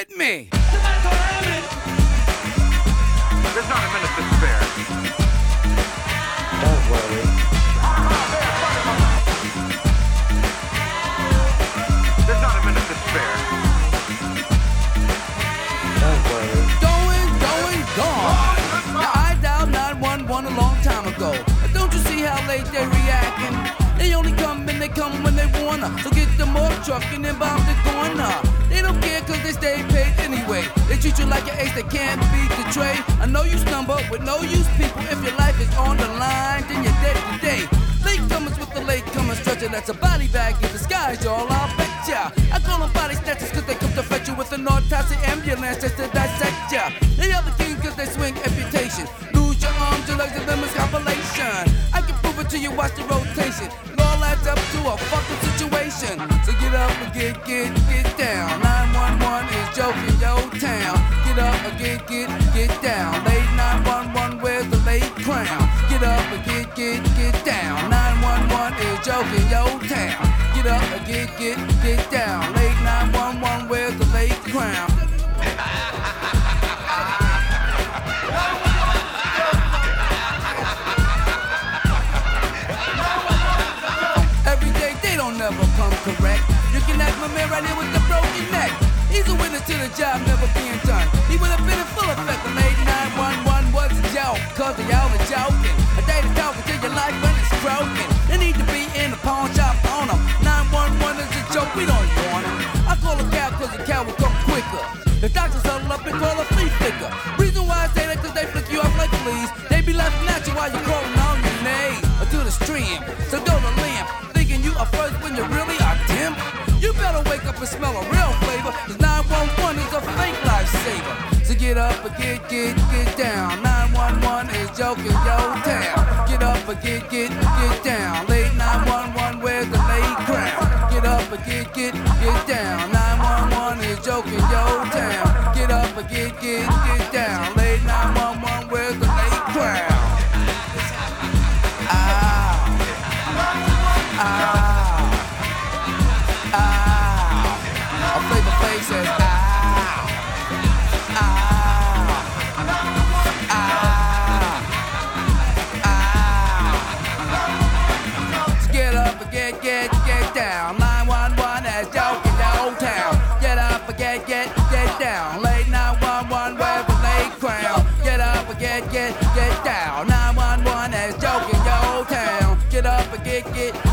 hit me. There's not a minute to spare. Don't worry. There's not a minute to spare. Don't worry. Going, going, gone. Now I dialed 911 a long time ago. And Don't you see how late they're reacting? They only come and they come when they wanna. So get them off truck and then bomb the corner. They don't care cause they stay paid anyway. They treat you like an ace that can't be betrayed. I know you stumble with no use people. If your life is on the line, then you're dead today. Late comers with the late comers stretcher, that's a body bag in disguise, y'all. I'll bet ya. I call them body snatchers cause they come to fetch you with an autopsy ambulance just to dissect ya. They are the king cause they swing amputation. Lose your arms, your legs, and is compilation. I can prove it to you, watch the rotation. It all adds up to a fucking situation. Up and get, get, get down. 911 is joking, yo town. Get up and get, get, get down. Late 911, where's the late crown? Get up and get, get, get down. 911 is joking, yo town. Get up and get, get, get down. Late 911, where's the late crown? Correct. You can ask my man right here with the broken neck. He's a witness to the job never being done. He would have been in full effect. The late 911 was a joke, cause they all are joking. A day to talk until your life when it's broken. They need to be in the pawn shop on them. 911 is a joke, we don't want him. I call a cow cause the cow will come quicker. The doctors huddle up and call a flea flicker. Reason why I say that cause they flick you off like fleas. They be laughing at you while you're crawling on your knees. Or to the stream, so up and smell a real flavor. Cause 911 is a fake lifesaver. So get up and get, get, get down. 911 is joking, yo town. Get up and get, get, get down. get down. 911 as joke in the old town. Get up and get, get, get down. Late 911 with a late crown. Get up and get, get, get down. 911 as is joking, yo town. Get up and get, get,